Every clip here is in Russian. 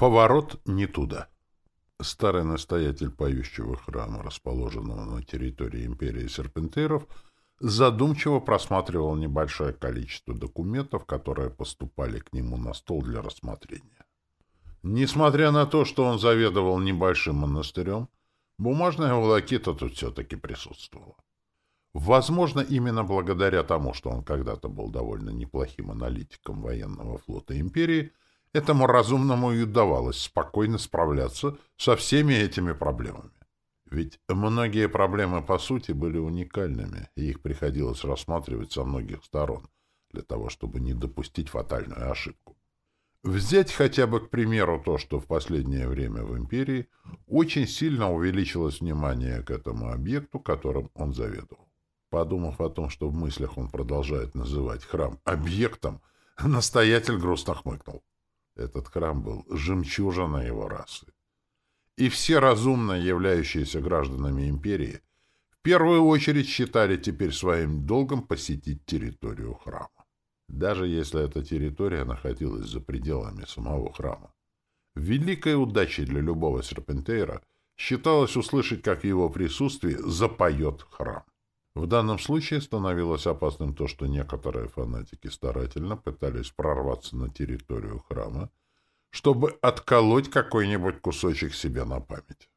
Поворот не туда. Старый настоятель поющего храма, расположенного на территории империи серпентеров, задумчиво просматривал небольшое количество документов, которые поступали к нему на стол для рассмотрения. Несмотря на то, что он заведовал небольшим монастырем, бумажная волокита тут все-таки присутствовала. Возможно, именно благодаря тому, что он когда-то был довольно неплохим аналитиком военного флота империи, этому разумному и удавалось спокойно справляться со всеми этими проблемами. Ведь многие проблемы, по сути, были уникальными, и их приходилось рассматривать со многих сторон, для того, чтобы не допустить фатальную ошибку. Взять хотя бы, к примеру, то, что в последнее время в империи очень сильно увеличилось внимание к этому объекту, которым он заведовал. Подумав о том, что в мыслях он продолжает называть храм объектом, настоятель грустно хмыкнул. Этот храм был жемчужиной его расы. И все разумно являющиеся гражданами империи в первую очередь считали теперь своим долгом посетить территорию храма. Даже если эта территория находилась за пределами самого храма. Великой удачей для любого серпентейра считалось услышать, как в его присутствии запоет храм. В данном случае становилось опасным то, что некоторые фанатики старательно пытались прорваться на территорию храма, чтобы отколоть какой-нибудь кусочек себе на память.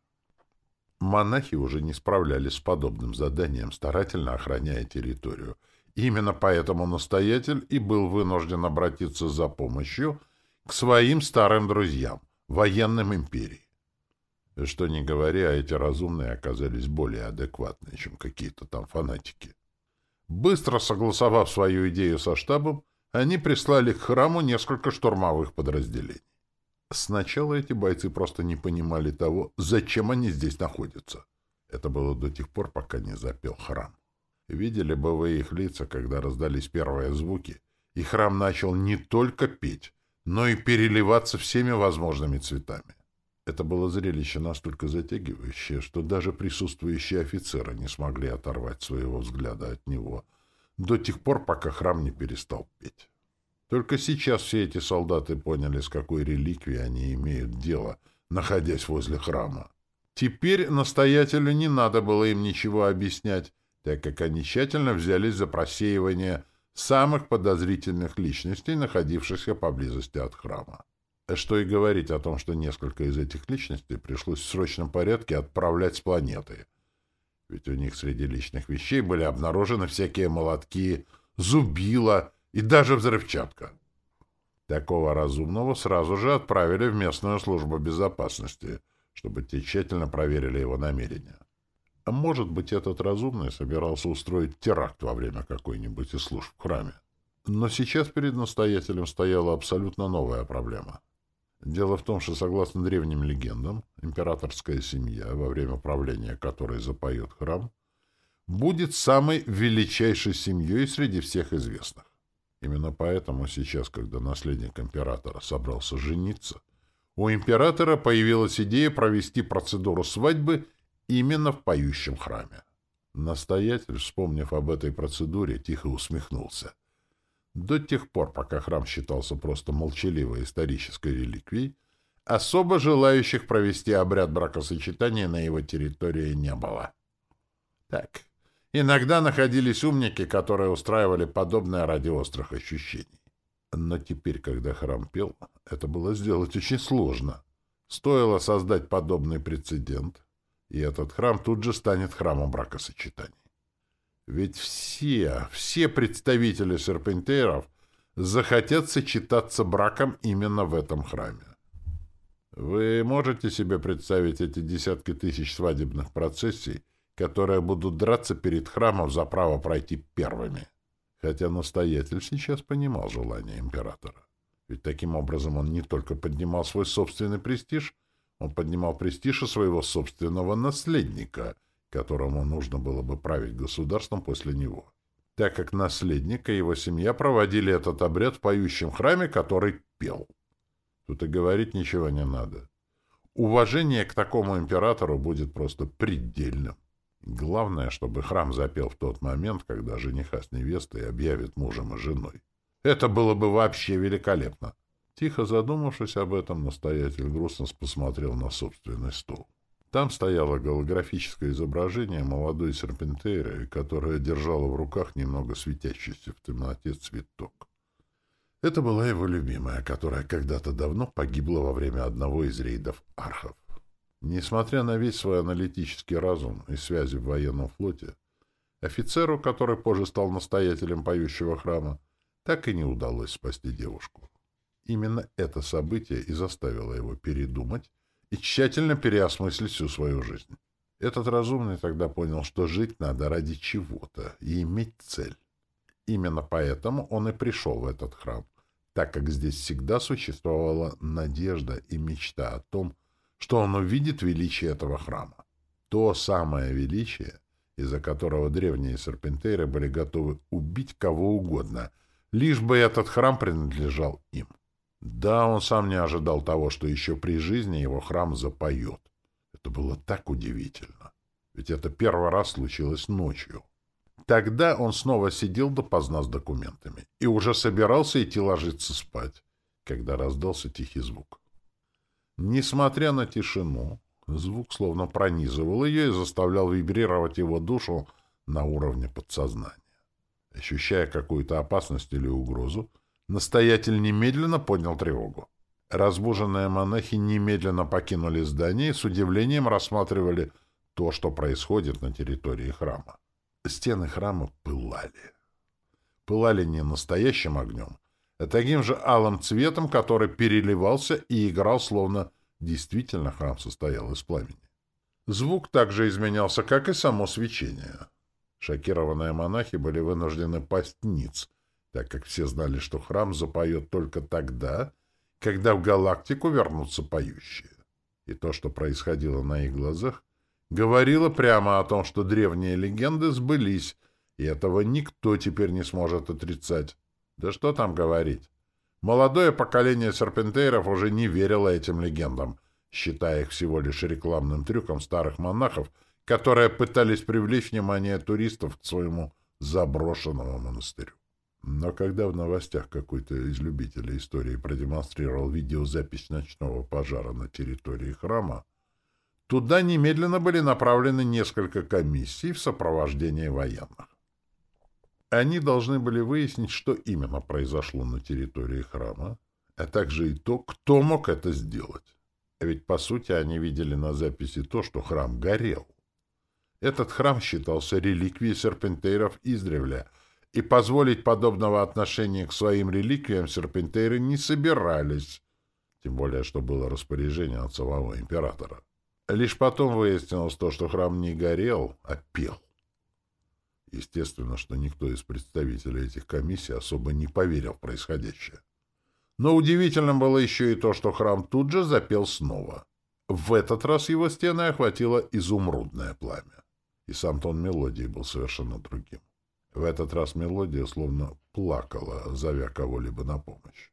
Монахи уже не справлялись с подобным заданием, старательно охраняя территорию. Именно поэтому настоятель и был вынужден обратиться за помощью к своим старым друзьям, военным империи. Что не говоря, эти разумные оказались более адекватны, чем какие-то там фанатики. Быстро согласовав свою идею со штабом, они прислали к храму несколько штурмовых подразделений. Сначала эти бойцы просто не понимали того, зачем они здесь находятся. Это было до тех пор, пока не запел храм. Видели бы вы их лица, когда раздались первые звуки, и храм начал не только петь, но и переливаться всеми возможными цветами. Это было зрелище настолько затягивающее, что даже присутствующие офицеры не смогли оторвать своего взгляда от него до тех пор, пока храм не перестал петь. Только сейчас все эти солдаты поняли, с какой реликвией они имеют дело, находясь возле храма. Теперь настоятелю не надо было им ничего объяснять, так как они тщательно взялись за просеивание самых подозрительных личностей, находившихся поблизости от храма. Что и говорить о том, что несколько из этих личностей пришлось в срочном порядке отправлять с планеты. Ведь у них среди личных вещей были обнаружены всякие молотки, зубила и даже взрывчатка. Такого разумного сразу же отправили в местную службу безопасности, чтобы те тщательно проверили его намерения. А может быть, этот разумный собирался устроить теракт во время какой-нибудь из служб в храме. Но сейчас перед настоятелем стояла абсолютно новая проблема — Дело в том, что, согласно древним легендам, императорская семья, во время правления которой запоет храм, будет самой величайшей семьей среди всех известных. Именно поэтому сейчас, когда наследник императора собрался жениться, у императора появилась идея провести процедуру свадьбы именно в поющем храме. Настоятель, вспомнив об этой процедуре, тихо усмехнулся. До тех пор, пока храм считался просто молчаливой исторической реликвией, особо желающих провести обряд бракосочетания на его территории не было. Так, иногда находились умники, которые устраивали подобное ради острых ощущений. Но теперь, когда храм пел, это было сделать очень сложно. Стоило создать подобный прецедент, и этот храм тут же станет храмом бракосочетания. Ведь все, все представители серпентеров захотят сочетаться браком именно в этом храме. Вы можете себе представить эти десятки тысяч свадебных процессий, которые будут драться перед храмом за право пройти первыми? Хотя настоятель сейчас понимал желание императора. Ведь таким образом он не только поднимал свой собственный престиж, он поднимал престиж и своего собственного наследника — которому нужно было бы править государством после него, так как наследник и его семья проводили этот обряд в поющем храме, который пел. Тут и говорить ничего не надо. Уважение к такому императору будет просто предельным. Главное, чтобы храм запел в тот момент, когда жениха с невестой объявит мужем и женой. Это было бы вообще великолепно. Тихо задумавшись об этом, настоятель грустно посмотрел на собственный стол. Там стояло голографическое изображение молодой серпентеры, которая держала в руках немного светящийся в темноте цветок. Это была его любимая, которая когда-то давно погибла во время одного из рейдов архов. Несмотря на весь свой аналитический разум и связи в военном флоте, офицеру, который позже стал настоятелем поющего храма, так и не удалось спасти девушку. Именно это событие и заставило его передумать и тщательно переосмыслить всю свою жизнь. Этот разумный тогда понял, что жить надо ради чего-то и иметь цель. Именно поэтому он и пришел в этот храм, так как здесь всегда существовала надежда и мечта о том, что он увидит величие этого храма. То самое величие, из-за которого древние серпентеры были готовы убить кого угодно, лишь бы этот храм принадлежал им. Да, он сам не ожидал того, что еще при жизни его храм запоет. Это было так удивительно. Ведь это первый раз случилось ночью. Тогда он снова сидел допоздна с документами и уже собирался идти ложиться спать, когда раздался тихий звук. Несмотря на тишину, звук словно пронизывал ее и заставлял вибрировать его душу на уровне подсознания. Ощущая какую-то опасность или угрозу, Настоятель немедленно поднял тревогу. Разбуженные монахи немедленно покинули здание и с удивлением рассматривали то, что происходит на территории храма. Стены храма пылали. Пылали не настоящим огнем, а таким же алым цветом, который переливался и играл, словно действительно храм состоял из пламени. Звук также изменялся, как и само свечение. Шокированные монахи были вынуждены пасть ниц, так как все знали, что храм запоет только тогда, когда в галактику вернутся поющие. И то, что происходило на их глазах, говорило прямо о том, что древние легенды сбылись, и этого никто теперь не сможет отрицать. Да что там говорить. Молодое поколение серпентейров уже не верило этим легендам, считая их всего лишь рекламным трюком старых монахов, которые пытались привлечь внимание туристов к своему заброшенному монастырю. Но когда в новостях какой-то из любителей истории продемонстрировал видеозапись ночного пожара на территории храма, туда немедленно были направлены несколько комиссий в сопровождении военных. Они должны были выяснить, что именно произошло на территории храма, а также и то, кто мог это сделать. Ведь, по сути, они видели на записи то, что храм горел. Этот храм считался реликвией серпентейров издревле — и позволить подобного отношения к своим реликвиям серпентеры не собирались, тем более, что было распоряжение от самого императора. Лишь потом выяснилось то, что храм не горел, а пел. Естественно, что никто из представителей этих комиссий особо не поверил в происходящее. Но удивительным было еще и то, что храм тут же запел снова. В этот раз его стены охватило изумрудное пламя. И сам тон мелодии был совершенно другим. В этот раз мелодия словно плакала, зовя кого-либо на помощь.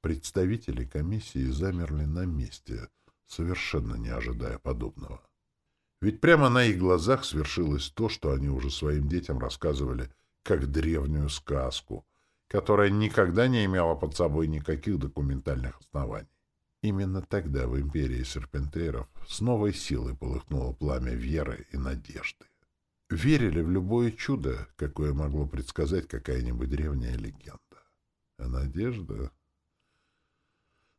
Представители комиссии замерли на месте, совершенно не ожидая подобного. Ведь прямо на их глазах свершилось то, что они уже своим детям рассказывали как древнюю сказку, которая никогда не имела под собой никаких документальных оснований. Именно тогда в империи серпентеров с новой силой полыхнуло пламя веры и надежды верили в любое чудо, какое могло предсказать какая-нибудь древняя легенда. А надежда...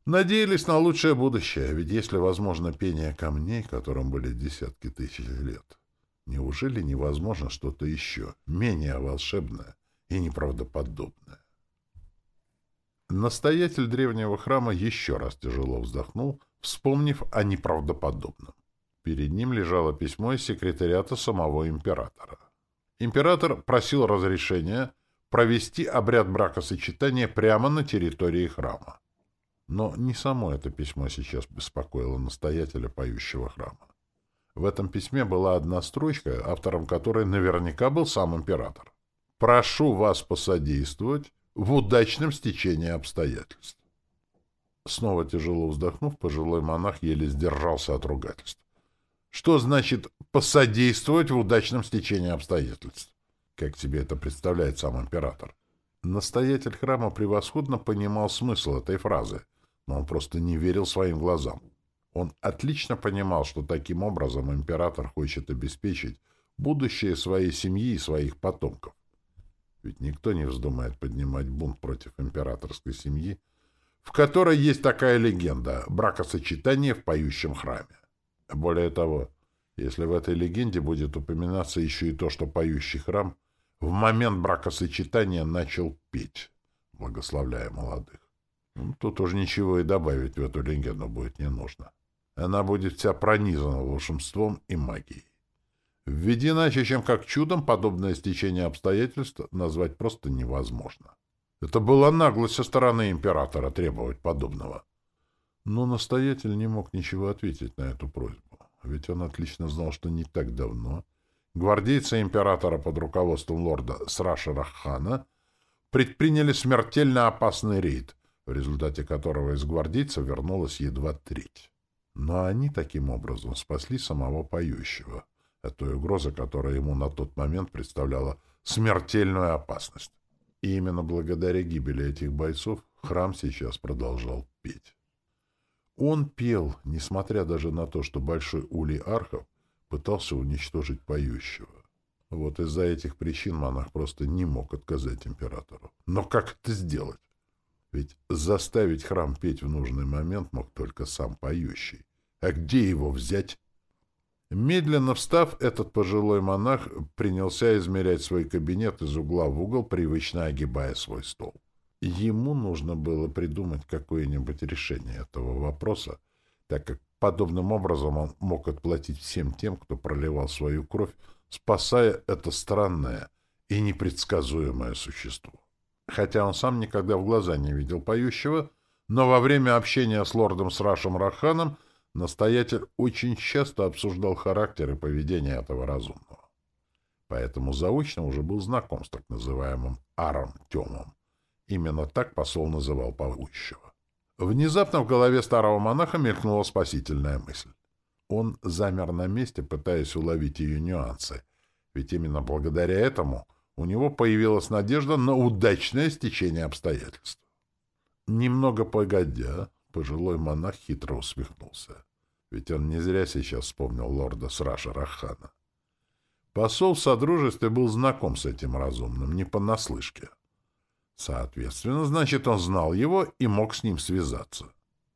Надеялись на лучшее будущее, ведь если возможно пение камней, которым были десятки тысяч лет, неужели невозможно что-то еще, менее волшебное и неправдоподобное? Настоятель древнего храма еще раз тяжело вздохнул, вспомнив о неправдоподобном. Перед ним лежало письмо из секретариата самого императора. Император просил разрешения провести обряд бракосочетания прямо на территории храма. Но не само это письмо сейчас беспокоило настоятеля поющего храма. В этом письме была одна строчка, автором которой наверняка был сам император. «Прошу вас посодействовать в удачном стечении обстоятельств». Снова тяжело вздохнув, пожилой монах еле сдержался от ругательств. Что значит «посодействовать в удачном стечении обстоятельств»? Как тебе это представляет сам император? Настоятель храма превосходно понимал смысл этой фразы, но он просто не верил своим глазам. Он отлично понимал, что таким образом император хочет обеспечить будущее своей семьи и своих потомков. Ведь никто не вздумает поднимать бунт против императорской семьи, в которой есть такая легенда — бракосочетание в поющем храме. Более того, если в этой легенде будет упоминаться еще и то, что поющий храм в момент бракосочетания начал петь, благословляя молодых. Ну, тут уже ничего и добавить в эту легенду будет не нужно. Она будет вся пронизана волшебством и магией. Ведь иначе, чем как чудом, подобное стечение обстоятельств назвать просто невозможно. Это была наглость со стороны императора требовать подобного. Но настоятель не мог ничего ответить на эту просьбу, ведь он отлично знал, что не так давно гвардейцы императора под руководством лорда Срашера Хана предприняли смертельно опасный рейд, в результате которого из гвардейцев вернулась едва треть. Но они таким образом спасли самого поющего от той угрозы, которая ему на тот момент представляла смертельную опасность. И именно благодаря гибели этих бойцов храм сейчас продолжал петь. Он пел, несмотря даже на то, что Большой Улей Архов пытался уничтожить поющего. Вот из-за этих причин монах просто не мог отказать императору. Но как это сделать? Ведь заставить храм петь в нужный момент мог только сам поющий. А где его взять? Медленно встав, этот пожилой монах принялся измерять свой кабинет из угла в угол, привычно огибая свой стол. Ему нужно было придумать какое-нибудь решение этого вопроса, так как подобным образом он мог отплатить всем тем, кто проливал свою кровь, спасая это странное и непредсказуемое существо. Хотя он сам никогда в глаза не видел поющего, но во время общения с лордом Срашем Раханом настоятель очень часто обсуждал характер и поведение этого разумного. Поэтому заочно уже был знаком с так называемым Аром Темом. Именно так посол называл поющего. Внезапно в голове старого монаха мелькнула спасительная мысль. Он замер на месте, пытаясь уловить ее нюансы, ведь именно благодаря этому у него появилась надежда на удачное стечение обстоятельств. Немного погодя, пожилой монах хитро усмехнулся. Ведь он не зря сейчас вспомнил лорда Сраша Рахана. Посол в Содружестве был знаком с этим разумным, не понаслышке. Соответственно, значит, он знал его и мог с ним связаться.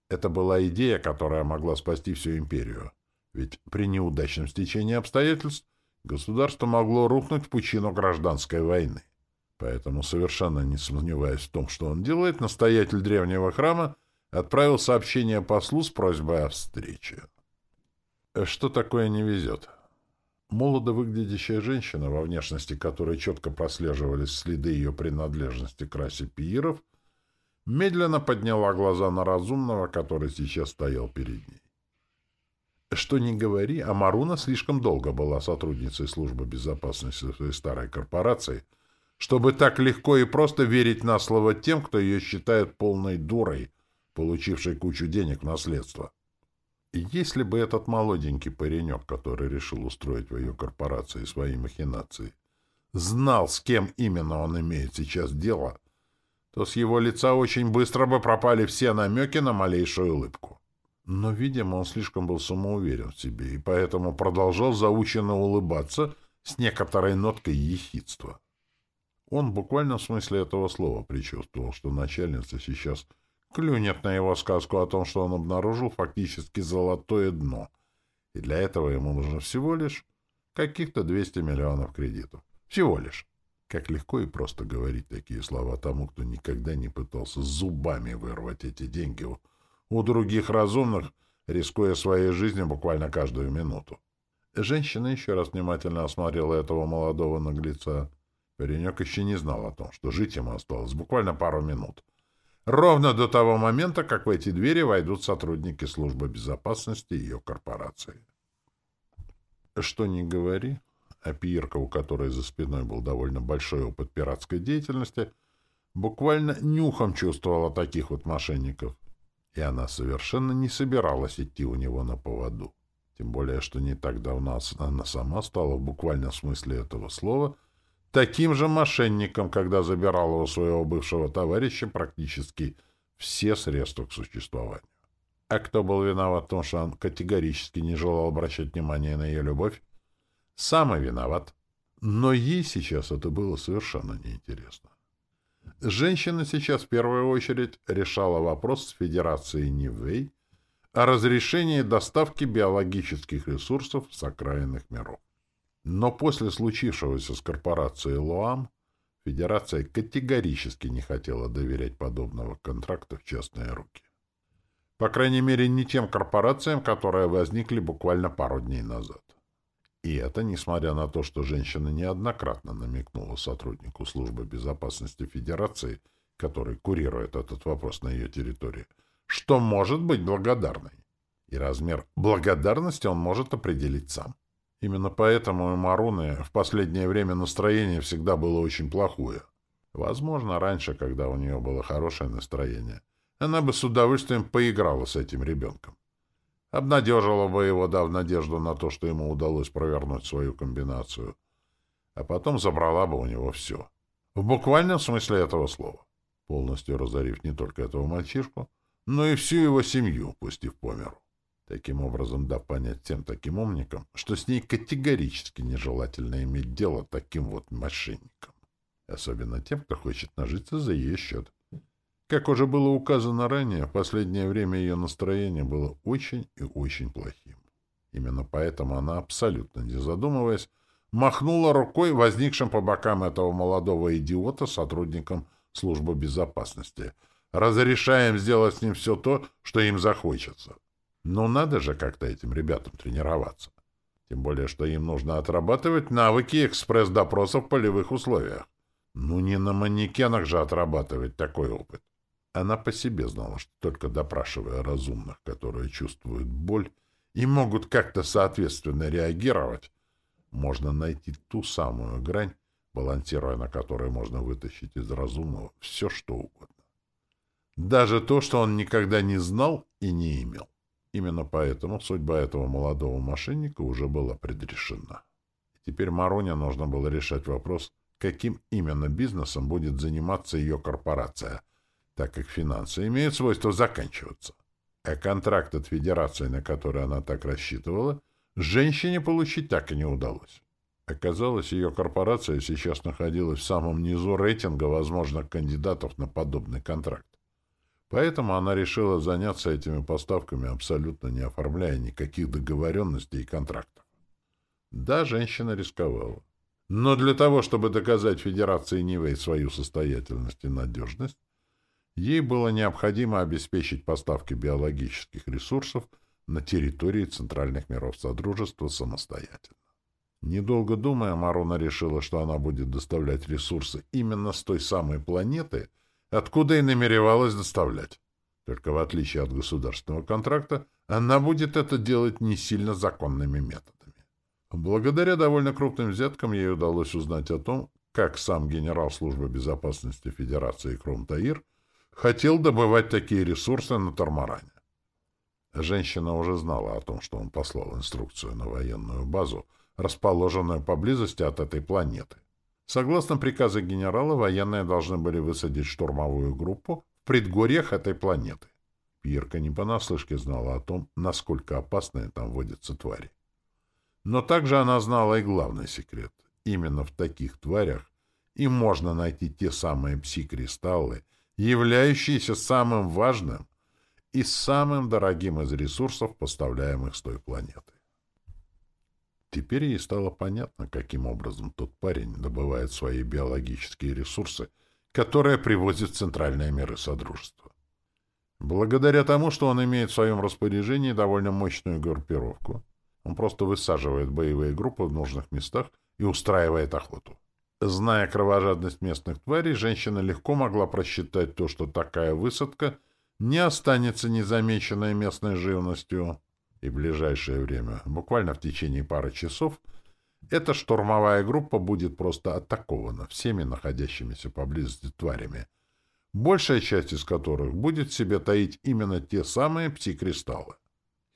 Это была идея, которая могла спасти всю империю. Ведь при неудачном стечении обстоятельств государство могло рухнуть в пучину гражданской войны. Поэтому, совершенно не сомневаясь в том, что он делает, настоятель древнего храма отправил сообщение послу с просьбой о встрече. Что такое не везет? Молодо выглядящая женщина, во внешности которой четко прослеживались следы ее принадлежности к расе пииров, медленно подняла глаза на разумного, который сейчас стоял перед ней. Что ни говори, а Маруна слишком долго была сотрудницей службы безопасности своей старой корпорации, чтобы так легко и просто верить на слово тем, кто ее считает полной дурой, получившей кучу денег в наследство. Если бы этот молоденький паренек, который решил устроить в ее корпорации свои махинации, знал, с кем именно он имеет сейчас дело, то с его лица очень быстро бы пропали все намеки на малейшую улыбку. Но, видимо, он слишком был самоуверен в себе и поэтому продолжал заученно улыбаться с некоторой ноткой ехидства. Он буквально в смысле этого слова предчувствовал, что начальница сейчас клюнет на его сказку о том, что он обнаружил фактически золотое дно, и для этого ему нужно всего лишь каких-то 200 миллионов кредитов. Всего лишь. Как легко и просто говорить такие слова тому, кто никогда не пытался зубами вырвать эти деньги у других разумных, рискуя своей жизнью буквально каждую минуту. Женщина еще раз внимательно осмотрела этого молодого наглеца. Паренек еще не знал о том, что жить ему осталось буквально пару минут. Ровно до того момента, как в эти двери войдут сотрудники службы безопасности ее корпорации. Что ни говори, а Пьерка, у которой за спиной был довольно большой опыт пиратской деятельности, буквально нюхом чувствовала таких вот мошенников — и она совершенно не собиралась идти у него на поводу. Тем более, что не так давно она сама стала в буквальном смысле этого слова таким же мошенником, когда забирала у своего бывшего товарища практически все средства к существованию. А кто был виноват в том, что он категорически не желал обращать внимание на ее любовь? Самый виноват. Но ей сейчас это было совершенно неинтересно. Женщина сейчас в первую очередь решала вопрос с Федерацией Нивэй о разрешении доставки биологических ресурсов с окраинных миров. Но после случившегося с корпорацией Луам Федерация категорически не хотела доверять подобного контракта в частные руки. По крайней мере, не тем корпорациям, которые возникли буквально пару дней назад. И это несмотря на то, что женщина неоднократно намекнула сотруднику службы безопасности Федерации, который курирует этот вопрос на ее территории, что может быть благодарной. И размер благодарности он может определить сам. Именно поэтому у Маруны в последнее время настроение всегда было очень плохое. Возможно, раньше, когда у нее было хорошее настроение, она бы с удовольствием поиграла с этим ребенком. Обнадежила бы его, дав надежду на то, что ему удалось провернуть свою комбинацию. А потом забрала бы у него все. В буквальном смысле этого слова. Полностью разорив не только этого мальчишку, но и всю его семью, пустив по миру. Таким образом, дав понять тем таким умникам, что с ней категорически нежелательно иметь дело таким вот мошенникам. Особенно тем, кто хочет нажиться за ее счет. Как уже было указано ранее, в последнее время ее настроение было очень и очень плохим. Именно поэтому она, абсолютно не задумываясь, махнула рукой возникшим по бокам этого молодого идиота сотрудникам службы безопасности, разрешая им сделать с ним все то, что им захочется. Но надо же как-то этим ребятам тренироваться. Тем более, что им нужно отрабатывать навыки экспресс-допросов в полевых условиях. Ну, не на манекенах же отрабатывать такой опыт. Она по себе знала, что только допрашивая разумных, которые чувствуют боль и могут как-то соответственно реагировать, можно найти ту самую грань, балансируя на которой можно вытащить из разумного все, что угодно. Даже то, что он никогда не знал и не имел. Именно поэтому судьба этого молодого мошенника уже была предрешена. Теперь Мароне нужно было решать вопрос, каким именно бизнесом будет заниматься ее корпорация, так как финансы имеют свойство заканчиваться. А контракт от Федерации, на который она так рассчитывала, женщине получить так и не удалось. Оказалось, ее корпорация сейчас находилась в самом низу рейтинга возможных кандидатов на подобный контракт. Поэтому она решила заняться этими поставками, абсолютно не оформляя никаких договоренностей и контрактов. Да, женщина рисковала. Но для того, чтобы доказать Федерации Нивэй свою состоятельность и надежность, Ей было необходимо обеспечить поставки биологических ресурсов на территории центральных миров Содружества самостоятельно. Недолго думая, Маруна решила, что она будет доставлять ресурсы именно с той самой планеты, откуда и намеревалась доставлять. Только в отличие от государственного контракта, она будет это делать не сильно законными методами. Благодаря довольно крупным взяткам ей удалось узнать о том, как сам генерал службы безопасности Федерации Кром-Таир хотел добывать такие ресурсы на Тормаране. Женщина уже знала о том, что он послал инструкцию на военную базу, расположенную поблизости от этой планеты. Согласно приказу генерала, военные должны были высадить штурмовую группу в предгорьях этой планеты. Пьерка не понаслышке знала о том, насколько опасные там водятся твари. Но также она знала и главный секрет. Именно в таких тварях и можно найти те самые пси-кристаллы, являющиеся самым важным и самым дорогим из ресурсов, поставляемых с той планеты. Теперь ей стало понятно, каким образом тот парень добывает свои биологические ресурсы, которые привозит в центральные миры Содружества. Благодаря тому, что он имеет в своем распоряжении довольно мощную группировку, он просто высаживает боевые группы в нужных местах и устраивает охоту. Зная кровожадность местных тварей, женщина легко могла просчитать то, что такая высадка не останется незамеченной местной живностью. И в ближайшее время, буквально в течение пары часов, эта штурмовая группа будет просто атакована всеми находящимися поблизости тварями, большая часть из которых будет в себе таить именно те самые пси-кристаллы.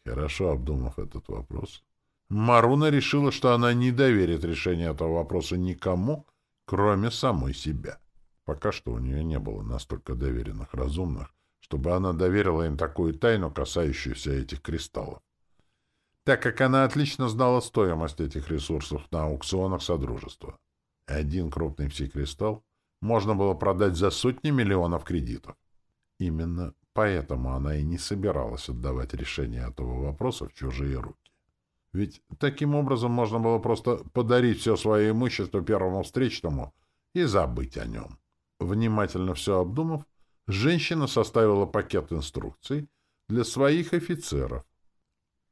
Хорошо обдумав этот вопрос, Маруна решила, что она не доверит решение этого вопроса никому, кроме самой себя. Пока что у нее не было настолько доверенных разумных, чтобы она доверила им такую тайну, касающуюся этих кристаллов. Так как она отлично знала стоимость этих ресурсов на аукционах Содружества. Один крупный пси-кристалл можно было продать за сотни миллионов кредитов. Именно поэтому она и не собиралась отдавать решение этого вопроса в чужие руки. Ведь таким образом можно было просто подарить все свое имущество первому встречному и забыть о нем. Внимательно все обдумав, женщина составила пакет инструкций для своих офицеров.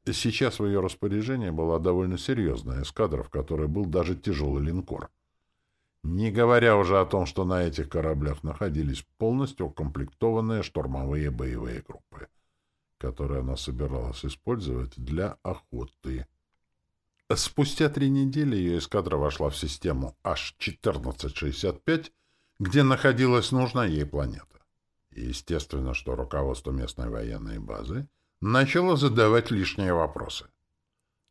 Сейчас в ее распоряжении была довольно серьезная эскадра, в которой был даже тяжелый линкор. Не говоря уже о том, что на этих кораблях находились полностью укомплектованные штурмовые боевые группы, которые она собиралась использовать для охоты. Спустя три недели ее эскадра вошла в систему H-1465, где находилась нужная ей планета. естественно, что руководство местной военной базы начало задавать лишние вопросы.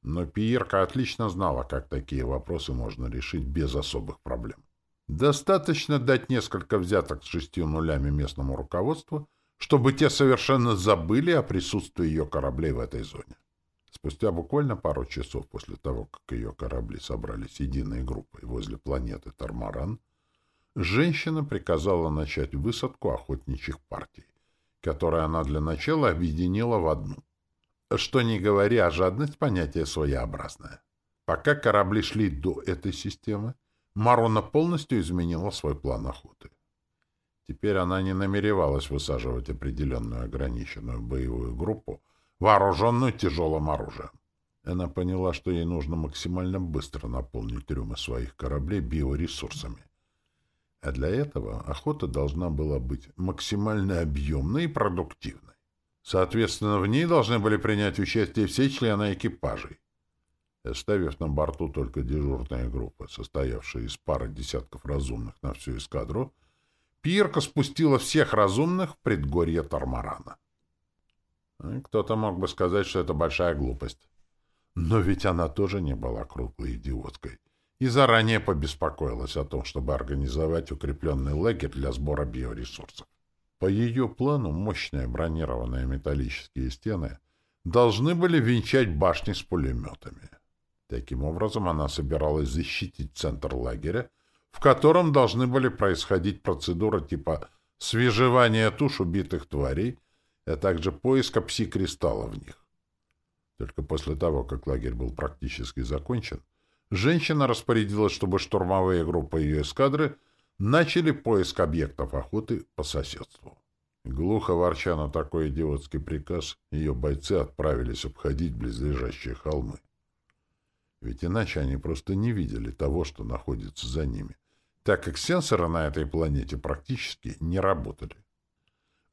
Но Пиерка отлично знала, как такие вопросы можно решить без особых проблем. Достаточно дать несколько взяток с шестью нулями местному руководству, чтобы те совершенно забыли о присутствии ее кораблей в этой зоне. Спустя буквально пару часов после того, как ее корабли собрались единой группой возле планеты Тармаран, женщина приказала начать высадку охотничьих партий, которые она для начала объединила в одну. Что не говоря, а жадность — понятие своеобразное. Пока корабли шли до этой системы, Марона полностью изменила свой план охоты. Теперь она не намеревалась высаживать определенную ограниченную боевую группу, вооруженную тяжелым оружием. Она поняла, что ей нужно максимально быстро наполнить трюмы своих кораблей биоресурсами. А для этого охота должна была быть максимально объемной и продуктивной. Соответственно, в ней должны были принять участие все члены экипажей. Оставив на борту только дежурные группы, состоявшие из пары десятков разумных на всю эскадру, Пирка спустила всех разумных в предгорье Тормарана. Кто-то мог бы сказать, что это большая глупость. Но ведь она тоже не была круглой идиоткой и заранее побеспокоилась о том, чтобы организовать укрепленный лагерь для сбора биоресурсов. По ее плану мощные бронированные металлические стены должны были венчать башни с пулеметами. Таким образом, она собиралась защитить центр лагеря, в котором должны были происходить процедуры типа свежевания туш убитых тварей а также поиска пси-кристалла в них. Только после того, как лагерь был практически закончен, женщина распорядилась, чтобы штурмовые группы ее эскадры начали поиск объектов охоты по соседству. Глухо ворча на такой идиотский приказ, ее бойцы отправились обходить близлежащие холмы. Ведь иначе они просто не видели того, что находится за ними, так как сенсоры на этой планете практически не работали.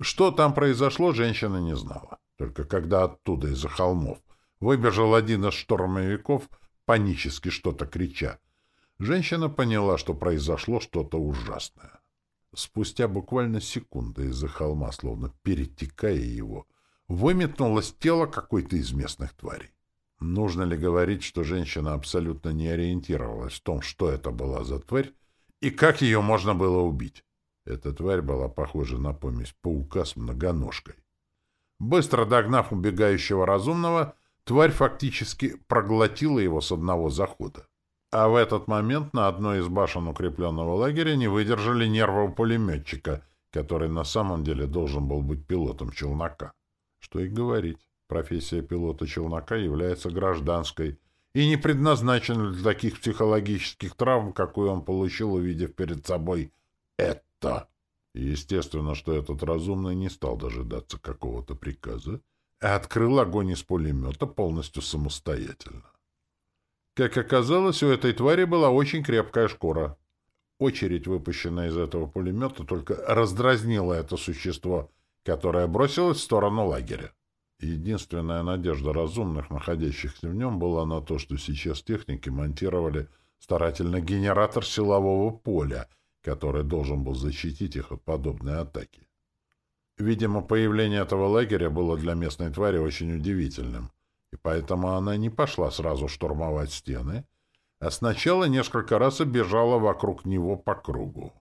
Что там произошло, женщина не знала. Только когда оттуда, из-за холмов, выбежал один из штурмовиков, панически что-то крича, женщина поняла, что произошло что-то ужасное. Спустя буквально секунды из-за холма, словно перетекая его, выметнулось тело какой-то из местных тварей. Нужно ли говорить, что женщина абсолютно не ориентировалась в том, что это была за тварь и как ее можно было убить? Эта тварь была похожа на помесь паука с многоножкой. Быстро догнав убегающего разумного, тварь фактически проглотила его с одного захода. А в этот момент на одной из башен укрепленного лагеря не выдержали нервов пулеметчика, который на самом деле должен был быть пилотом челнока. Что и говорить, профессия пилота челнока является гражданской и не предназначена для таких психологических травм, какую он получил, увидев перед собой это. Естественно, что этот разумный не стал дожидаться какого-то приказа, открыл огонь из пулемета полностью самостоятельно. Как оказалось, у этой твари была очень крепкая шкура. Очередь, выпущенная из этого пулемета, только раздразнила это существо, которое бросилось в сторону лагеря. Единственная надежда разумных, находящихся в нем, была на то, что сейчас техники монтировали старательно генератор силового поля — который должен был защитить их от подобной атаки. Видимо, появление этого лагеря было для местной твари очень удивительным, и поэтому она не пошла сразу штурмовать стены, а сначала несколько раз обежала вокруг него по кругу.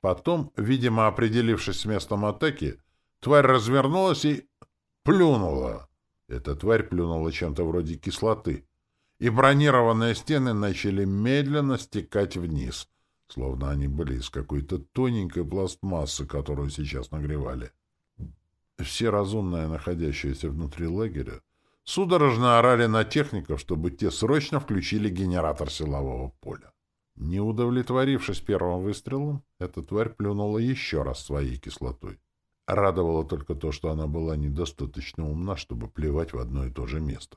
Потом, видимо, определившись с местом атаки, Тварь развернулась и плюнула. Эта тварь плюнула чем-то вроде кислоты, и бронированные стены начали медленно стекать вниз, словно они были из какой-то тоненькой пластмассы, которую сейчас нагревали. Все разумные, находящиеся внутри лагеря, судорожно орали на техников, чтобы те срочно включили генератор силового поля. Не удовлетворившись первым выстрелом, эта тварь плюнула еще раз своей кислотой. Радовало только то, что она была недостаточно умна, чтобы плевать в одно и то же место.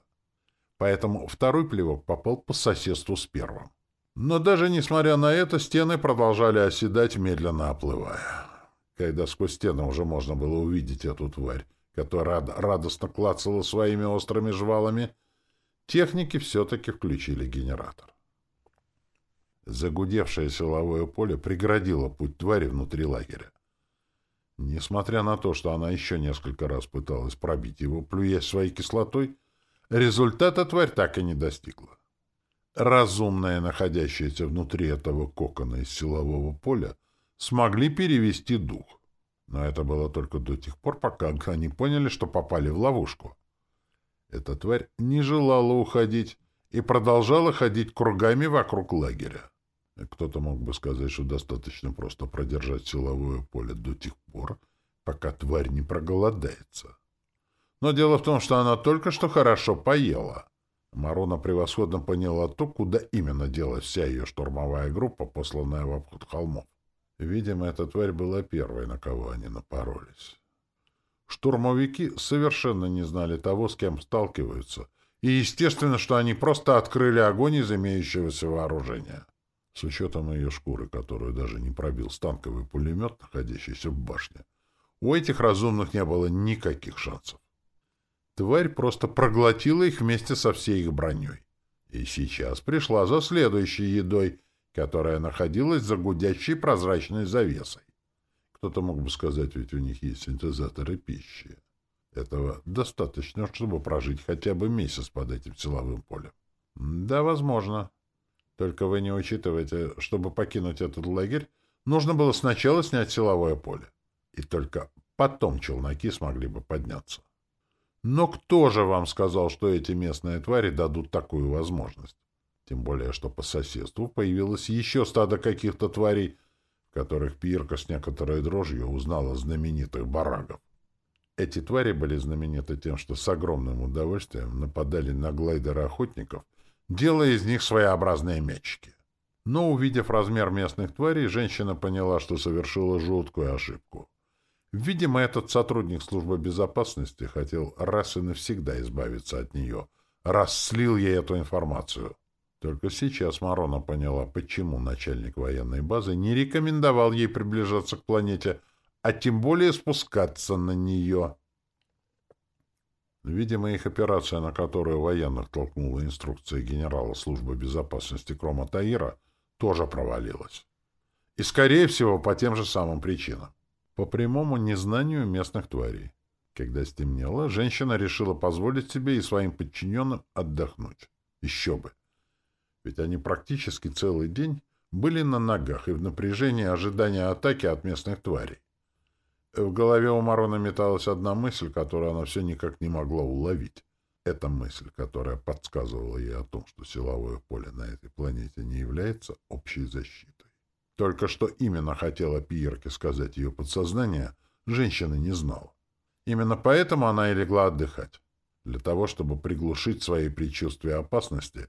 Поэтому второй плевок попал по соседству с первым. Но даже несмотря на это, стены продолжали оседать, медленно оплывая. Когда сквозь стены уже можно было увидеть эту тварь, которая радостно клацала своими острыми жвалами, техники все-таки включили генератор. Загудевшее силовое поле преградило путь твари внутри лагеря. Несмотря на то, что она еще несколько раз пыталась пробить его, плюясь своей кислотой, результата тварь так и не достигла. Разумные, находящиеся внутри этого кокона из силового поля, смогли перевести дух. Но это было только до тех пор, пока они поняли, что попали в ловушку. Эта тварь не желала уходить и продолжала ходить кругами вокруг лагеря. Кто-то мог бы сказать, что достаточно просто продержать силовое поле до тех пор, пока тварь не проголодается. Но дело в том, что она только что хорошо поела. Марона превосходно поняла то, куда именно делась вся ее штурмовая группа, посланная в обход холмов. Видимо, эта тварь была первой, на кого они напоролись. Штурмовики совершенно не знали того, с кем сталкиваются, и естественно, что они просто открыли огонь из имеющегося вооружения. С учетом ее шкуры, которую даже не пробил станковый пулемет, находящийся в башне, у этих разумных не было никаких шансов. Тварь просто проглотила их вместе со всей их броней. И сейчас пришла за следующей едой, которая находилась за гудящей прозрачной завесой. Кто-то мог бы сказать, ведь у них есть синтезаторы пищи. Этого достаточно, чтобы прожить хотя бы месяц под этим силовым полем. Да, возможно. Только вы не учитываете, чтобы покинуть этот лагерь, нужно было сначала снять силовое поле. И только потом челноки смогли бы подняться. Но кто же вам сказал, что эти местные твари дадут такую возможность? Тем более, что по соседству появилось еще стадо каких-то тварей, в которых Пирка с некоторой дрожью узнала знаменитых барагов. Эти твари были знамениты тем, что с огромным удовольствием нападали на глайдеры охотников делая из них своеобразные мячики. Но, увидев размер местных тварей, женщина поняла, что совершила жуткую ошибку. Видимо, этот сотрудник службы безопасности хотел раз и навсегда избавиться от нее, раз слил ей эту информацию. Только сейчас Марона поняла, почему начальник военной базы не рекомендовал ей приближаться к планете, а тем более спускаться на нее. Видимо, их операция, на которую военных толкнула инструкция генерала службы безопасности Крома Таира, тоже провалилась. И, скорее всего, по тем же самым причинам. По прямому незнанию местных тварей. Когда стемнело, женщина решила позволить себе и своим подчиненным отдохнуть. Еще бы. Ведь они практически целый день были на ногах и в напряжении ожидания атаки от местных тварей. В голове у Марона металась одна мысль, которую она все никак не могла уловить. Эта мысль, которая подсказывала ей о том, что силовое поле на этой планете не является общей защитой. Только что именно хотела Пьерке сказать ее подсознание, женщина не знала. Именно поэтому она и легла отдыхать. Для того, чтобы приглушить свои предчувствия опасности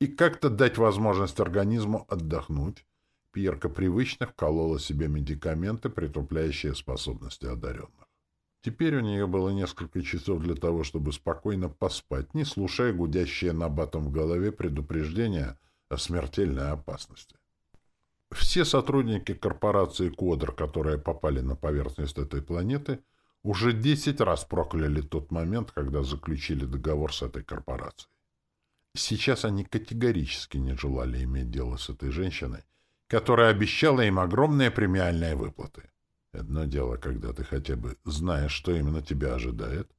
и как-то дать возможность организму отдохнуть Пьерка привычно вколола себе медикаменты, притупляющие способности одаренных. Теперь у нее было несколько часов для того, чтобы спокойно поспать, не слушая гудящие набатом в голове предупреждения о смертельной опасности. Все сотрудники корпорации Кодр, которые попали на поверхность этой планеты, уже десять раз прокляли тот момент, когда заключили договор с этой корпорацией. Сейчас они категорически не желали иметь дело с этой женщиной, которая обещала им огромные премиальные выплаты. Одно дело, когда ты хотя бы знаешь, что именно тебя ожидает,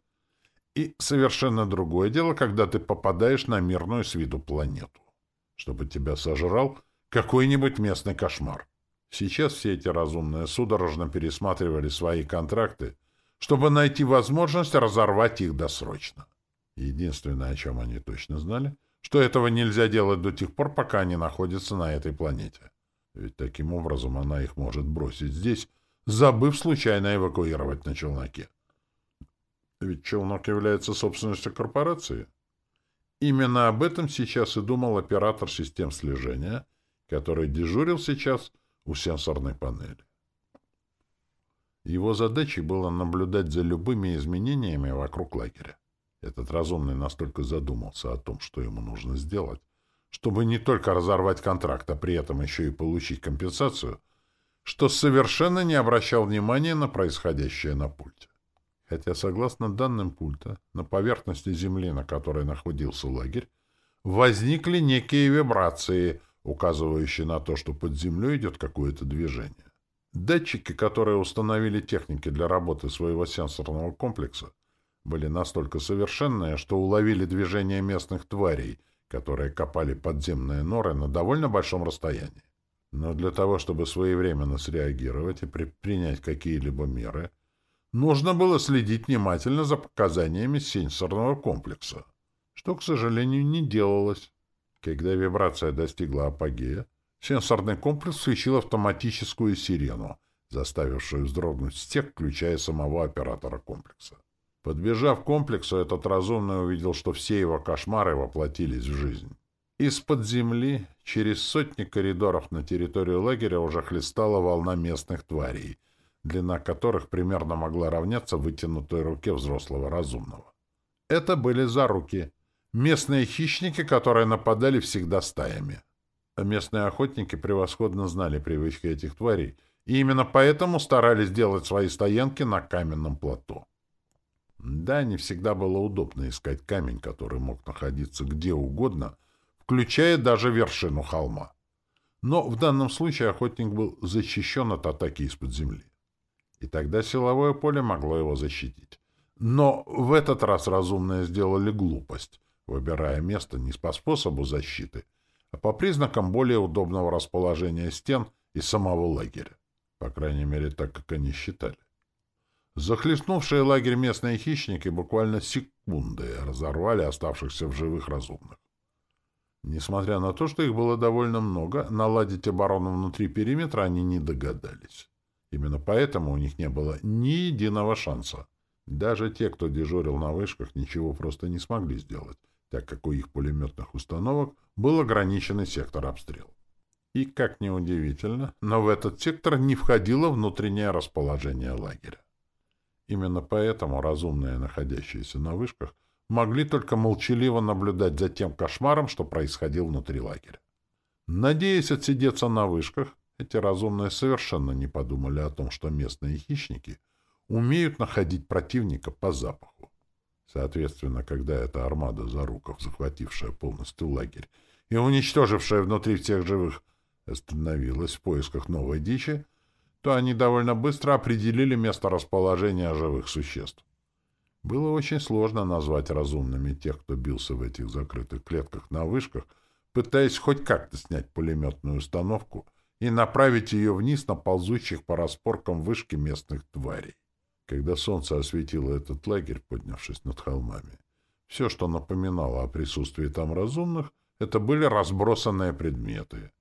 и совершенно другое дело, когда ты попадаешь на мирную с виду планету, чтобы тебя сожрал какой-нибудь местный кошмар. Сейчас все эти разумные судорожно пересматривали свои контракты, чтобы найти возможность разорвать их досрочно. Единственное, о чем они точно знали, что этого нельзя делать до тех пор, пока они находятся на этой планете. Ведь таким образом она их может бросить здесь, забыв случайно эвакуировать на челноке. Ведь челнок является собственностью корпорации. Именно об этом сейчас и думал оператор систем слежения, который дежурил сейчас у сенсорной панели. Его задачей было наблюдать за любыми изменениями вокруг лагеря. Этот разумный настолько задумался о том, что ему нужно сделать, чтобы не только разорвать контракт, а при этом еще и получить компенсацию, что совершенно не обращал внимания на происходящее на пульте. Хотя, согласно данным пульта, на поверхности Земли, на которой находился лагерь, возникли некие вибрации, указывающие на то, что под землей идет какое-то движение. Датчики, которые установили техники для работы своего сенсорного комплекса, были настолько совершенные, что уловили движение местных тварей, которые копали подземные норы на довольно большом расстоянии. Но для того, чтобы своевременно среагировать и предпринять какие-либо меры, нужно было следить внимательно за показаниями сенсорного комплекса, что, к сожалению, не делалось. Когда вибрация достигла апогея, сенсорный комплекс включил автоматическую сирену, заставившую вздрогнуть всех, включая самого оператора комплекса. Подбежав к комплексу, этот разумный увидел, что все его кошмары воплотились в жизнь. Из-под земли, через сотни коридоров на территорию лагеря уже хлестала волна местных тварей — длина которых примерно могла равняться вытянутой руке взрослого разумного. Это были заруки, местные хищники, которые нападали всегда стаями. А местные охотники превосходно знали привычки этих тварей, и именно поэтому старались делать свои стоянки на каменном плато. Да, не всегда было удобно искать камень, который мог находиться где угодно, включая даже вершину холма. Но в данном случае охотник был защищен от атаки из-под земли и тогда силовое поле могло его защитить. Но в этот раз разумные сделали глупость, выбирая место не по способу защиты, а по признакам более удобного расположения стен и самого лагеря. По крайней мере, так, как они считали. Захлестнувшие лагерь местные хищники буквально секунды разорвали оставшихся в живых разумных. Несмотря на то, что их было довольно много, наладить оборону внутри периметра они не догадались. Именно поэтому у них не было ни единого шанса. Даже те, кто дежурил на вышках, ничего просто не смогли сделать, так как у их пулеметных установок был ограниченный сектор обстрела. И, как ни удивительно, но в этот сектор не входило внутреннее расположение лагеря. Именно поэтому разумные, находящиеся на вышках, могли только молчаливо наблюдать за тем кошмаром, что происходил внутри лагеря. Надеясь отсидеться на вышках, эти разумные совершенно не подумали о том, что местные хищники умеют находить противника по запаху. Соответственно, когда эта армада заруков, захватившая полностью лагерь и уничтожившая внутри всех живых, остановилась в поисках новой дичи, то они довольно быстро определили место расположения живых существ. Было очень сложно назвать разумными тех, кто бился в этих закрытых клетках на вышках, пытаясь хоть как-то снять пулеметную установку — и направить ее вниз на ползущих по распоркам вышки местных тварей. Когда солнце осветило этот лагерь, поднявшись над холмами, все, что напоминало о присутствии там разумных, это были разбросанные предметы,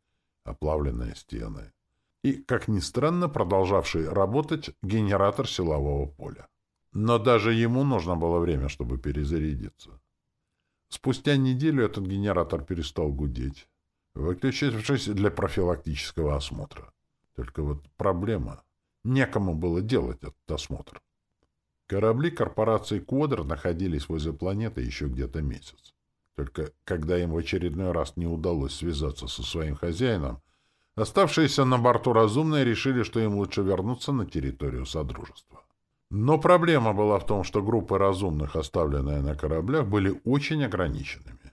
оплавленные стены и, как ни странно, продолжавший работать генератор силового поля. Но даже ему нужно было время, чтобы перезарядиться. Спустя неделю этот генератор перестал гудеть, выключившись для профилактического осмотра. Только вот проблема. Некому было делать этот осмотр. Корабли корпорации «Квадр» находились возле планеты еще где-то месяц. Только когда им в очередной раз не удалось связаться со своим хозяином, оставшиеся на борту разумные решили, что им лучше вернуться на территорию Содружества. Но проблема была в том, что группы разумных, оставленные на кораблях, были очень ограниченными.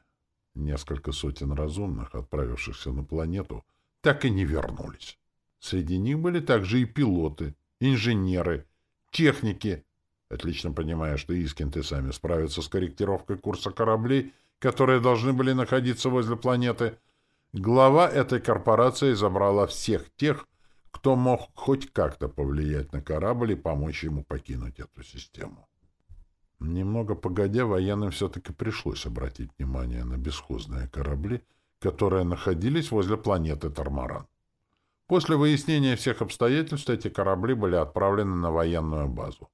Несколько сотен разумных, отправившихся на планету, так и не вернулись. Среди них были также и пилоты, инженеры, техники, отлично понимая, что Искинты сами справятся с корректировкой курса кораблей, которые должны были находиться возле планеты. Глава этой корпорации забрала всех тех, кто мог хоть как-то повлиять на корабль и помочь ему покинуть эту систему. Немного погодя, военным все-таки пришлось обратить внимание на бесхозные корабли, которые находились возле планеты Тормаран. После выяснения всех обстоятельств эти корабли были отправлены на военную базу.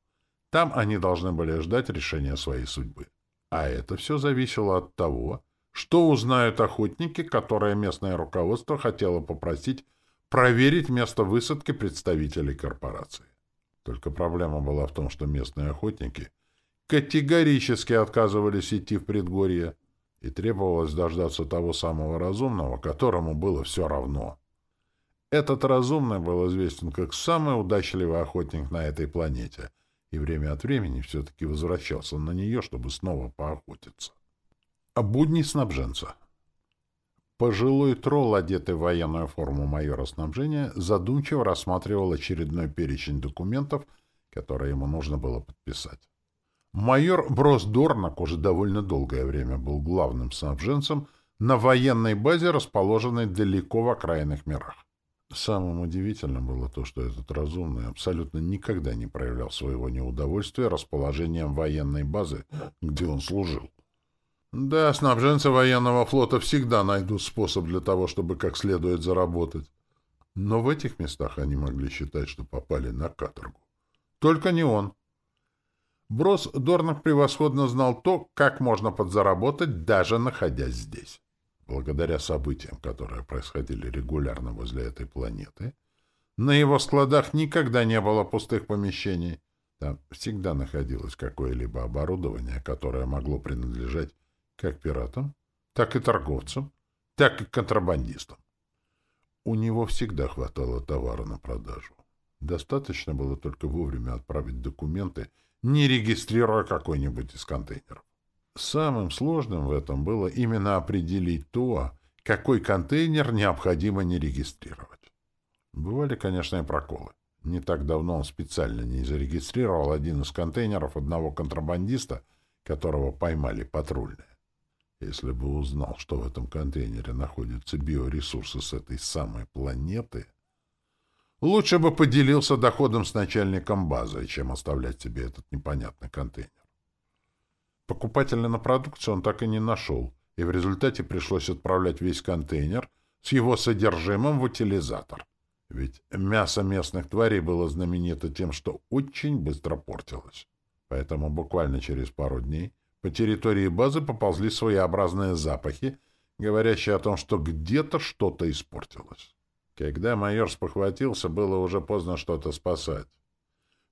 Там они должны были ждать решения своей судьбы. А это все зависело от того, что узнают охотники, которые местное руководство хотело попросить проверить место высадки представителей корпорации. Только проблема была в том, что местные охотники категорически отказывались идти в предгорье, и требовалось дождаться того самого разумного, которому было все равно. Этот разумный был известен как самый удачливый охотник на этой планете, и время от времени все-таки возвращался на нее, чтобы снова поохотиться. Будни снабженца. Пожилой тролл, одетый в военную форму майора снабжения, задумчиво рассматривал очередной перечень документов, которые ему нужно было подписать. Майор Брос Дорнак уже довольно долгое время был главным снабженцем на военной базе, расположенной далеко в окраинных мирах. Самым удивительным было то, что этот разумный абсолютно никогда не проявлял своего неудовольствия расположением военной базы, где он служил. Да, снабженцы военного флота всегда найдут способ для того, чтобы как следует заработать. Но в этих местах они могли считать, что попали на каторгу. Только не он. Брос Дорнах превосходно знал то, как можно подзаработать, даже находясь здесь. Благодаря событиям, которые происходили регулярно возле этой планеты, на его складах никогда не было пустых помещений. Там всегда находилось какое-либо оборудование, которое могло принадлежать как пиратам, так и торговцам, так и контрабандистам. У него всегда хватало товара на продажу. Достаточно было только вовремя отправить документы не регистрируя какой-нибудь из контейнеров. Самым сложным в этом было именно определить то, какой контейнер необходимо не регистрировать. Бывали, конечно, и проколы. Не так давно он специально не зарегистрировал один из контейнеров одного контрабандиста, которого поймали патрульные. Если бы узнал, что в этом контейнере находятся биоресурсы с этой самой планеты, Лучше бы поделился доходом с начальником базы, чем оставлять себе этот непонятный контейнер. Покупателя на продукцию он так и не нашел, и в результате пришлось отправлять весь контейнер с его содержимым в утилизатор. Ведь мясо местных тварей было знаменито тем, что очень быстро портилось. Поэтому буквально через пару дней по территории базы поползли своеобразные запахи, говорящие о том, что где-то что-то испортилось. Когда майор спохватился, было уже поздно что-то спасать.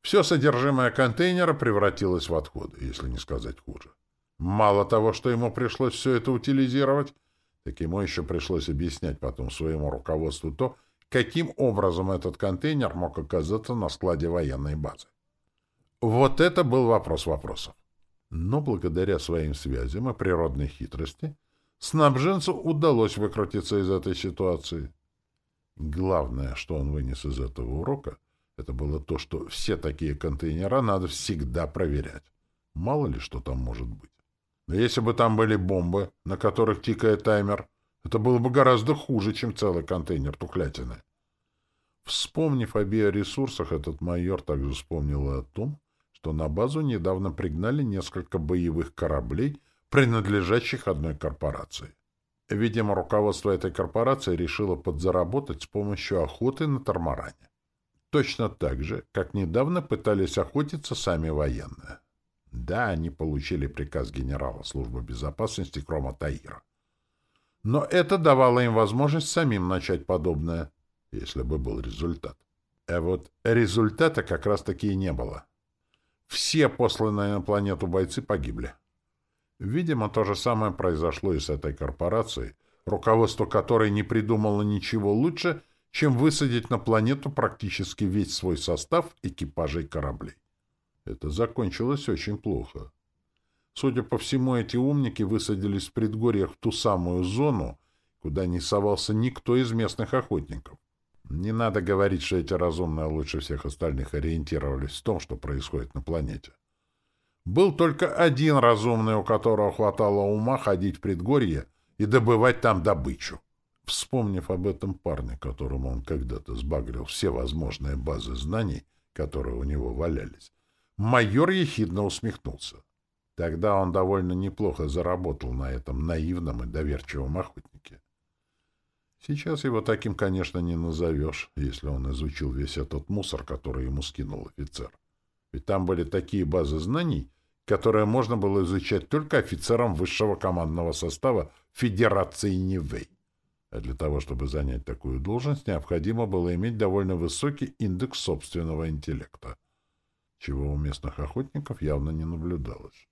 Все содержимое контейнера превратилось в отходы, если не сказать хуже. Мало того, что ему пришлось все это утилизировать, так ему еще пришлось объяснять потом своему руководству то, каким образом этот контейнер мог оказаться на складе военной базы. Вот это был вопрос вопросов. Но благодаря своим связям и природной хитрости снабженцу удалось выкрутиться из этой ситуации. Главное, что он вынес из этого урока, это было то, что все такие контейнера надо всегда проверять. Мало ли, что там может быть. Но если бы там были бомбы, на которых тикает таймер, это было бы гораздо хуже, чем целый контейнер тухлятины. Вспомнив о биоресурсах, этот майор также вспомнил и о том, что на базу недавно пригнали несколько боевых кораблей, принадлежащих одной корпорации. Видимо, руководство этой корпорации решило подзаработать с помощью охоты на тормаране. Точно так же, как недавно пытались охотиться сами военные. Да, они получили приказ генерала службы безопасности Крома Таира. Но это давало им возможность самим начать подобное, если бы был результат. А вот результата как раз-таки и не было. Все посланные на планету бойцы погибли. Видимо, то же самое произошло и с этой корпорацией, руководство которой не придумало ничего лучше, чем высадить на планету практически весь свой состав экипажей кораблей. Это закончилось очень плохо. Судя по всему, эти умники высадились в предгорьях в ту самую зону, куда не совался никто из местных охотников. Не надо говорить, что эти разумные лучше всех остальных ориентировались в том, что происходит на планете. Был только один разумный, у которого хватало ума ходить в предгорье и добывать там добычу. Вспомнив об этом парне, которому он когда-то сбагрил все возможные базы знаний, которые у него валялись, майор ехидно усмехнулся. Тогда он довольно неплохо заработал на этом наивном и доверчивом охотнике. Сейчас его таким, конечно, не назовешь, если он изучил весь этот мусор, который ему скинул офицер. Ведь там были такие базы знаний, которые можно было изучать только офицерам высшего командного состава Федерации Нивэй. А для того, чтобы занять такую должность, необходимо было иметь довольно высокий индекс собственного интеллекта, чего у местных охотников явно не наблюдалось.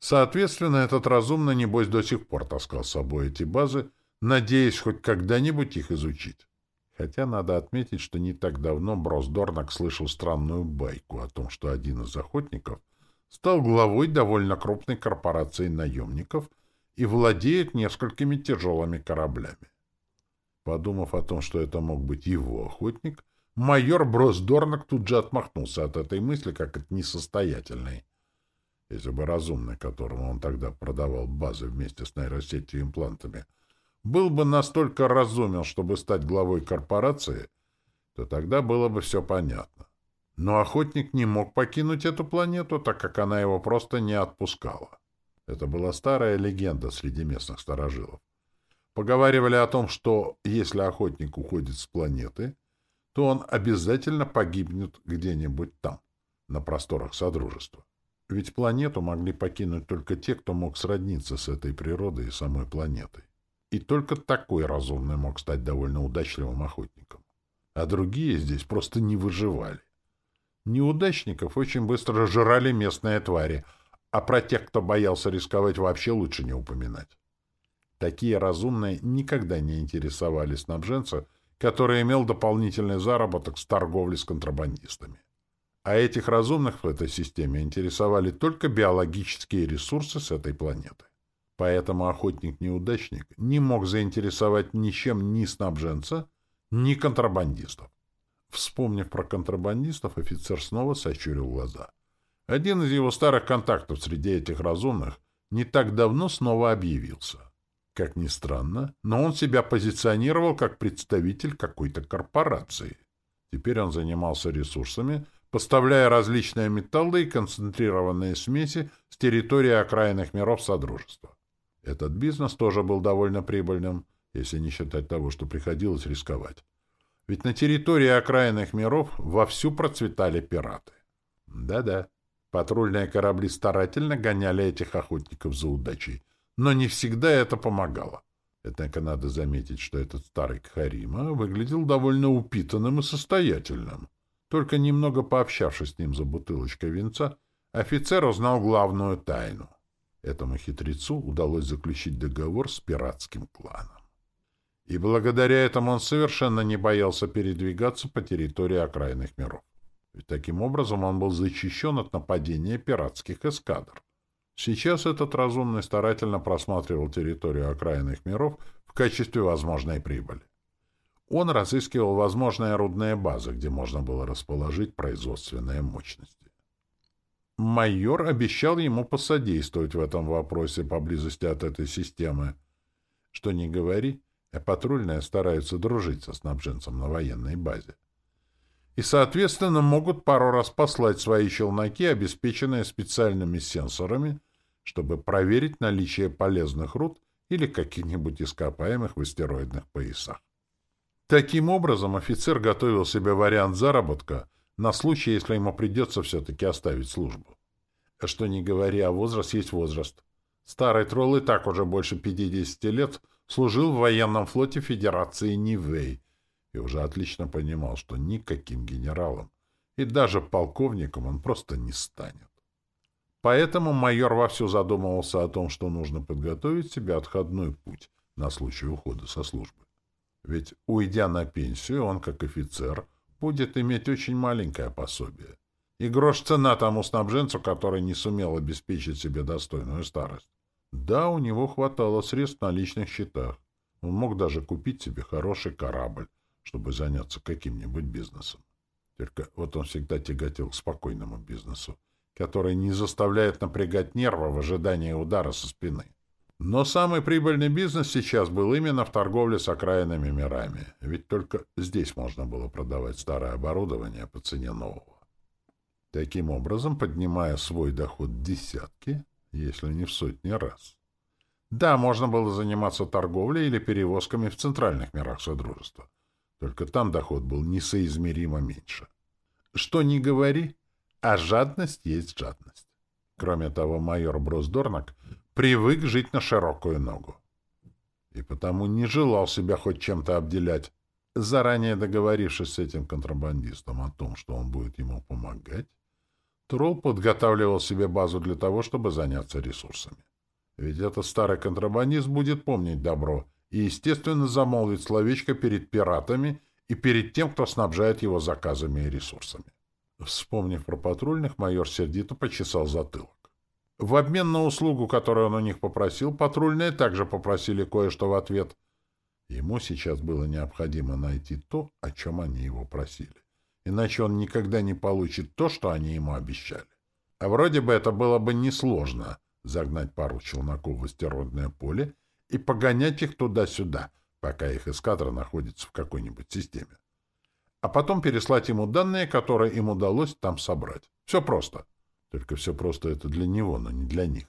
Соответственно, этот разумный, небось, до сих пор таскал с собой эти базы, надеясь хоть когда-нибудь их изучить. Хотя надо отметить, что не так давно Брос Дорнак слышал странную байку о том, что один из охотников стал главой довольно крупной корпорации наемников и владеет несколькими тяжелыми кораблями. Подумав о том, что это мог быть его охотник, майор Брос Дорнак тут же отмахнулся от этой мысли, как от несостоятельной. Если бы разумный, которому он тогда продавал базы вместе с нейросетью и имплантами, был бы настолько разумен, чтобы стать главой корпорации, то тогда было бы все понятно. Но охотник не мог покинуть эту планету, так как она его просто не отпускала. Это была старая легенда среди местных старожилов. Поговаривали о том, что если охотник уходит с планеты, то он обязательно погибнет где-нибудь там, на просторах Содружества. Ведь планету могли покинуть только те, кто мог сродниться с этой природой и самой планетой. И только такой разумный мог стать довольно удачливым охотником. А другие здесь просто не выживали. Неудачников очень быстро жрали местные твари, а про тех, кто боялся рисковать, вообще лучше не упоминать. Такие разумные никогда не интересовали снабженца, который имел дополнительный заработок с торговли с контрабандистами. А этих разумных в этой системе интересовали только биологические ресурсы с этой планеты. Поэтому охотник-неудачник не мог заинтересовать ничем ни снабженца, ни контрабандистов. Вспомнив про контрабандистов, офицер снова сощурил глаза. Один из его старых контактов среди этих разумных не так давно снова объявился. Как ни странно, но он себя позиционировал как представитель какой-то корпорации. Теперь он занимался ресурсами, поставляя различные металлы и концентрированные смеси с территории окраинных миров Содружества. Этот бизнес тоже был довольно прибыльным, если не считать того, что приходилось рисковать. Ведь на территории окраинных миров вовсю процветали пираты. Да-да, патрульные корабли старательно гоняли этих охотников за удачей, но не всегда это помогало. Однако надо заметить, что этот старый Кхарима выглядел довольно упитанным и состоятельным. Только немного пообщавшись с ним за бутылочкой винца, офицер узнал главную тайну. Этому хитрецу удалось заключить договор с пиратским кланом. И благодаря этому он совершенно не боялся передвигаться по территории окраинных миров. Ведь таким образом он был защищен от нападения пиратских эскадр. Сейчас этот разумный старательно просматривал территорию окраинных миров в качестве возможной прибыли. Он разыскивал возможные рудные базы, где можно было расположить производственные мощности. Майор обещал ему посодействовать в этом вопросе поблизости от этой системы. Что не говори, а патрульные стараются дружить со снабженцем на военной базе. И, соответственно, могут пару раз послать свои челноки, обеспеченные специальными сенсорами, чтобы проверить наличие полезных руд или каких-нибудь ископаемых в астероидных поясах. Таким образом, офицер готовил себе вариант заработка — на случай, если ему придется все-таки оставить службу. Что не говори, а возраст есть возраст. Старый тролл и так уже больше 50 лет служил в военном флоте Федерации Нивэй и уже отлично понимал, что никаким генералом и даже полковником он просто не станет. Поэтому майор вовсю задумывался о том, что нужно подготовить себе отходной путь на случай ухода со службы. Ведь, уйдя на пенсию, он, как офицер, будет иметь очень маленькое пособие. И грош цена тому снабженцу, который не сумел обеспечить себе достойную старость. Да, у него хватало средств на личных счетах. Он мог даже купить себе хороший корабль, чтобы заняться каким-нибудь бизнесом. Только вот он всегда тяготел к спокойному бизнесу, который не заставляет напрягать нервы в ожидании удара со спины. Но самый прибыльный бизнес сейчас был именно в торговле с окраинными мирами, ведь только здесь можно было продавать старое оборудование по цене нового. Таким образом, поднимая свой доход десятки, если не в сотни раз. Да, можно было заниматься торговлей или перевозками в центральных мирах Содружества. Только там доход был несоизмеримо меньше. Что ни говори, а жадность есть жадность. Кроме того, майор Броздорнак привык жить на широкую ногу. И потому не желал себя хоть чем-то обделять. Заранее договорившись с этим контрабандистом о том, что он будет ему помогать, Тролл подготавливал себе базу для того, чтобы заняться ресурсами. Ведь этот старый контрабандист будет помнить добро и, естественно, замолвит словечко перед пиратами и перед тем, кто снабжает его заказами и ресурсами. Вспомнив про патрульных, майор сердито почесал затылок. В обмен на услугу, которую он у них попросил, патрульные также попросили кое-что в ответ. Ему сейчас было необходимо найти то, о чем они его просили. Иначе он никогда не получит то, что они ему обещали. А вроде бы это было бы несложно — загнать пару челноков в астероидное поле и погонять их туда-сюда, пока их эскадра находится в какой-нибудь системе. А потом переслать ему данные, которые им удалось там собрать. Все просто. Только все просто это для него, но не для них.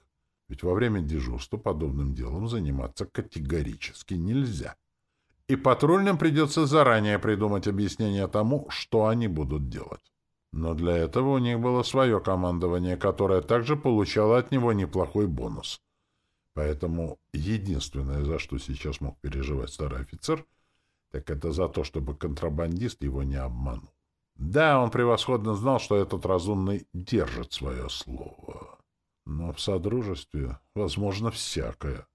Ведь во время дежурства подобным делом заниматься категорически нельзя. И патрульным придется заранее придумать объяснение тому, что они будут делать. Но для этого у них было свое командование, которое также получало от него неплохой бонус. Поэтому единственное, за что сейчас мог переживать старый офицер, так это за то, чтобы контрабандист его не обманул. Да, он превосходно знал, что этот разумный держит свое слово. Но в содружестве возможно всякое.